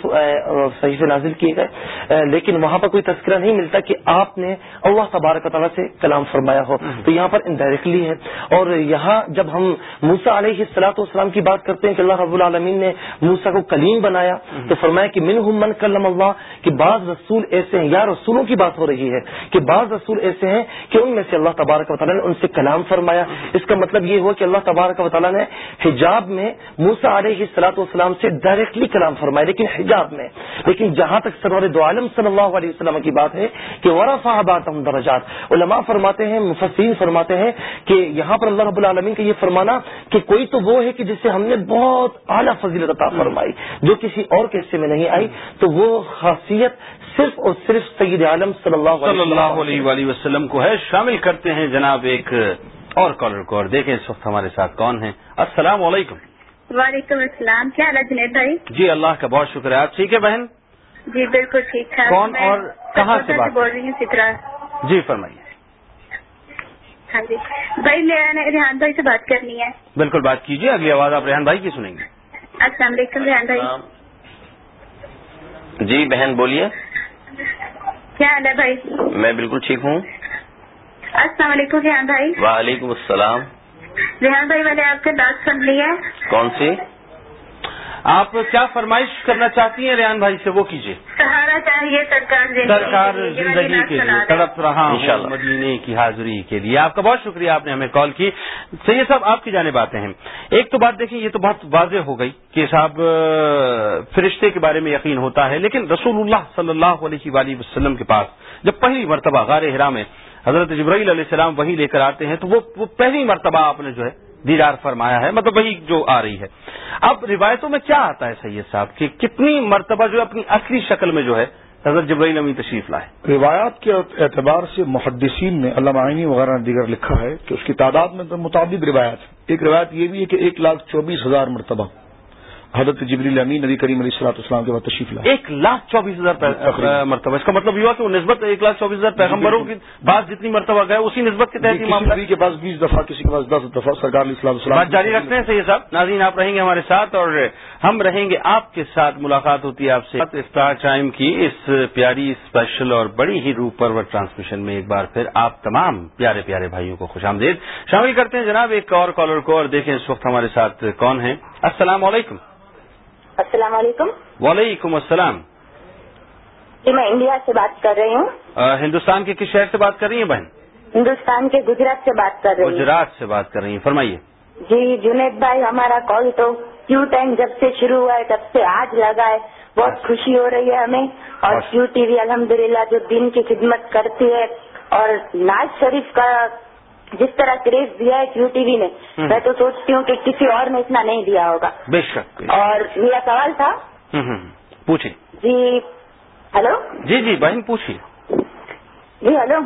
صحیح سے نازل کیے گئے لیکن وہاں پر کوئی تذکرہ نہیں ملتا کہ آپ نے اللہ تبارک تعالیٰ سے کلام فرمایا ہو۔ تو یہاں پر انڈائریکٹلی ہے۔ اور یہاں جب ہم موسا علیہ السلاط والسلام کی بات کرتے ہیں کہ اللہ رب العالمین نے موسا کو کلیم بنایا تو فرمایا کہ من من کلم اللہ کہ بعض رسول ایسے ہیں یا رسولوں کی بات ہو رہی ہے کہ بعض رسول ایسے ہیں کہ ان میں سے اللہ تبارک و تعالیٰ نے ان سے کلام فرمایا۔ اس کا مطلب یہ ہوا کہ اللہ تبارک و تعالیٰ نے حجاب میں موسا علیہ السلاط والسلام سے ڈائریکٹلی کلام فرمایا لیکن حجاب میں۔ لیکن جہاں تک سرور دو عالم صلی اللہ علیہ وسلم کی بات ہے کہ ورفا بات درجات۔ علماء فرماتے ہیں، مفسرین فرماتے ہیں کہ یہاں پر اللہ رب العالمین کا یہ فرمانا کہ کوئی تو وہ ہے کہ جس سے ہم نے بہت اعلیٰ فضیلت عطا فرمائی، جو کسی اور کے حصے میں نہیں آئی، تو وہ خاصیت صرف اور صرف سید عالم صلی اللہ صلی اللہ علیہ وآلہ وسلم کو ہے شامل کرتے ہیں جناب ایک اور کالر کو اور دیکھیں اس وقت ہمارے ساتھ کون ہیں۔ السلام علیکم۔ وعلیکم السلام کیا ہے جنید بھائی؟ جی اللہ کا بہت شکر ہے آپ ٹھیک ہے بہن؟ جی بالکل ٹھیک ٹھاک۔ کون اور کہاں سے بات؟ بول رہی ہوں سترا جی فرمائیے۔ ہاں جی۔ بھائی میں ریحان بھائی سے بات کرنی ہے۔ بالکل بات کیجیے اگلی آواز آپ ریحان بھائی کی سنیں گے۔ السلام علیکم ریحان بھائی۔ جی بہن بولیے۔ کیا حال ہے بھائی؟ میں بالکل ٹھیک ہوں۔ السلام علیکم ریحان بھائی۔ وعلیکم السلام۔ ریحان بھائی میں نے آپ سے بات سن لی ہے۔ کون سی؟ آپ کیا فرمائش کرنا چاہتی ہیں ریحان بھائی سے؟ وہ کیجیے۔ سہارا چاہیے سرکار زندگی سرکار زندگی کے لیے دیں۔ تڑپ رہا ہوں۔ مدینے کی حاضری کے لیے۔ آپ کا بہت شکریہ آپ نے ہمیں کال کی۔ سید صاحب آپ کی جانب آتے ہیں۔ ایک تو بات دیکھیں یہ تو بہت واضح ہو گئی کہ صاحب فرشتے کے بارے میں یقین ہوتا ہے لیکن رسول اللہ صلی اللہ علیہ وآلہ وسلم کے پاس جب پہلی مرتبہ غار ہرا میں حضرت جبرائیل علیہ السلام وہی لے کر آتے ہیں تو وہ وہ پہلی مرتبہ آپ نے جو ہے دیدار فرمایا ہے مطلب وہی جو آ رہی ہے۔ اب روایتوں میں کیا آتا ہے سید صاحب، کہ کتنی مرتبہ جو ہے اپنی اصلی شکل میں جو ہے حضرت جبرائیل امی تشریف لائے۔ روایات کے اعتبار سے محدثین نے علامہ عینی وغیرہ نے دیگر لکھا ہے کہ اس کی تعداد میں متعدد روایات ایک روایت یہ بھی ہے کہ ایک لاکھ چوبیس ہزار مرتبہ۔ حضرت جبریل امین نبی کریم علیہ السلاط اسلام کے بعد تشریف لائے۔ ایک لاکھ چوبیس ہزار۔ مرتبہ۔ اس کا مطلب یہ ہوا کہ وہ نسبت ایک لاکھ چوبیس ہزار پیغمبروں کی بعد جتنی مرتبہ گئے اسی نسبت کے تحت نبی کے پاس بیس دفعہ کسی کے پاس دس دفعہ سرکار السلام بات جاری رکھتے ہیں سید صاحب۔ ناظرین آپ رہیں گے ہمارے ساتھ اور ہم رہیں گے آپ کے ساتھ۔ ملاقات ہوتی ہے آپ سے۔ اسٹار ٹائم کی اس پیاری اسپیشل اور بڑی ہی روح پرور ٹرانسمیشن میں ایک بار پھر آپ تمام پیارے پیارے بھائیوں کو خوش آمدید۔ شامل کرتے ہیں جناب ایک اور کالر کو اور دیکھیں اس وقت ہمارے ساتھ کون ہیں۔ السلام علیکم۔ السلام علیکم۔ وعلیکم السلام۔ جی میں انڈیا سے بات کر رہی ہوں۔ ہندوستان کے کس شہر سے بات کر رہی ہیں بہن؟ ہندوستان کے گجرات سے بات کر رہی ہوں۔ گجرات سے بات کر رہی ہیں فرمائیے۔ جی جنید بھائی ہمارا کال تو کیو ٹائم جب سے شروع ہوا ہے تب سے آج لگا ہے۔ بہت خوشی ہو رہی ہے ہمیں۔ اور کیو ٹی وی الحمدللہ جو دن کی خدمت کرتی ہے۔ اور ناز شریف کا جس طرح کریز دیا ہے کیو ٹی وی نے میں تو سوچتی ہوں کہ کسی اور نے اتنا نہیں دیا ہوگا۔ بے شک اور میرا سوال تھا۔ پوچھیں۔ جی ہلو؟ جی جی بہن پوچھیے جی ہلو؟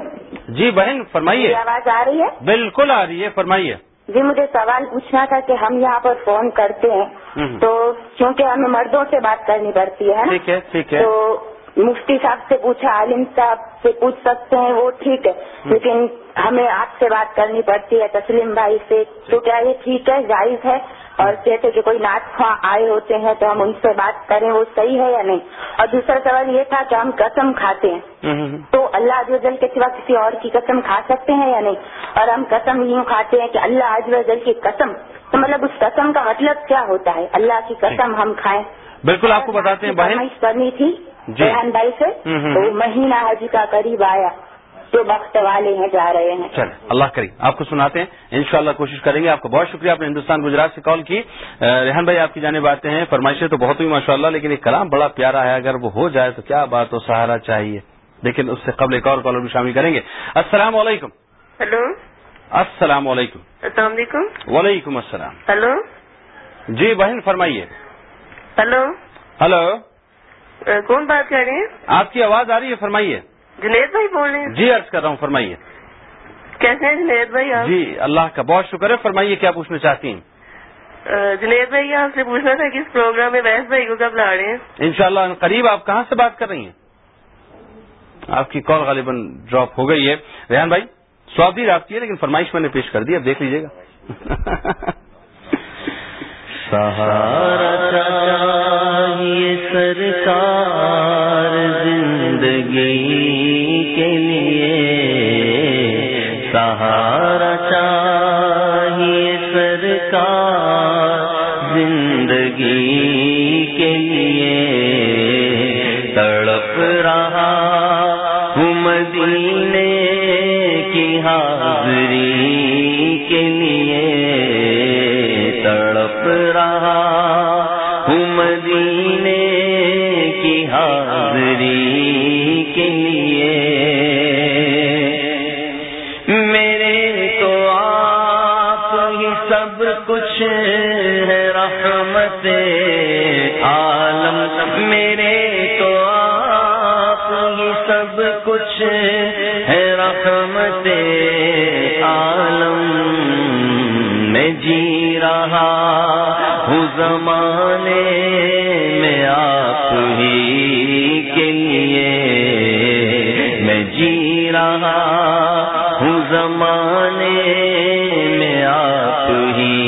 جی بہن فرمائیے۔ آواز آ رہی ہے؟ بالکل آ رہی ہے فرمائیے۔ جی مجھے سوال پوچھنا تھا کہ ہم یہاں پر فون کرتے ہیں۔ تو کیونکہ ہمیں مردوں سے بات کرنی پڑتی ہے ٹھیک ہے ٹھیک ہے۔ تو مفتی صاحب سے پوچھا عالم صاحب سے پوچھ سکتے ہیں وہ ٹھیک ہے لیکن ہمیں آپ سے بات کرنی پڑتی ہے تسلیم بھائی سے۔ تو کیا یہ ٹھیک ہے جائز ہے؟ اور جیسے کہ کوئی نعت خواہ آئے ہوتے ہیں تو ہم ان سے بات کریں وہ صحیح ہے یا نہیں؟ اور دوسرا سوال یہ تھا کہ ہم قسم کھاتے ہیں۔ تو اللہ عز و جل کے سوا کسی اور کی قسم کھا سکتے ہیں یا نہیں؟ اور ہم قسم یوں کھاتے ہیں کہ اللہ عز و جل کی قسم۔ تو مطلب اس قسم کا مطلب کیا ہوتا ہے؟ اللہ کی قسم ہم کھائیں۔ بالکل آپ کو بتاتے ہیں کرنی تھی۔ ریحان بھائی سے۔ تو مہینہ حج کا قریب آیا جو بخت والے ہیں جا رہے ہیں۔ چلے اللہ کریں آپ کو سناتے ہیں انشاءاللہ کوشش کریں گے۔ آپ کا بہت شکریہ آپ نے ہندوستان گجرات سے کال کی۔ ریحان بھائی آپ کی جانب آتے ہیں فرمائشیں تو بہت ہوئی ماشاء اللہ لیکن ایک کلام بڑا پیارا ہے۔ اگر وہ ہو جائے تو کیا بات ہو سہارا چاہیے۔ لیکن اس سے قبل ایک اور کالر بھی شامل کریں گے۔ السلام علیکم۔ ہلو۔ السلام علیکم۔ السلام علیکم۔ وعلیکم السلام۔ ہلو۔ جی بہن فرمائیے۔ ہلو۔ ہلو۔ کون بات کر رہے ہیں؟ آپ کی آواز آ رہی ہے؟ فرمائیے۔ جنید بھائی بول رہے ہیں۔ جی عرض کر رہا ہوں فرمائیے۔ کیسے ہیں جنید بھائی آپ؟ جی اللہ کا بہت شکر ہے۔ فرمائیے کیا پوچھنا چاہتی ہیں؟ جنید بھائی آپ سے پوچھنا تھا کہ اس پروگرام میں ویس بھائی کو کب لا رہے ہیں؟ انشاءاللہ قریب آپ کہاں سے بات کر رہی ہیں؟ آپ کی کال غالباً ڈراپ ہو گئی ہے۔ ریحان بھائی سعودی رابطی ہے لیکن فرمائش میں نے پیش کر دی اب دیکھ لیجیے گا۔ رحمت عالم میں جی رہا ہوں زمانے میں آپ ہی کے لیے میں جی رہا ہوں زمانے میں آپ ہی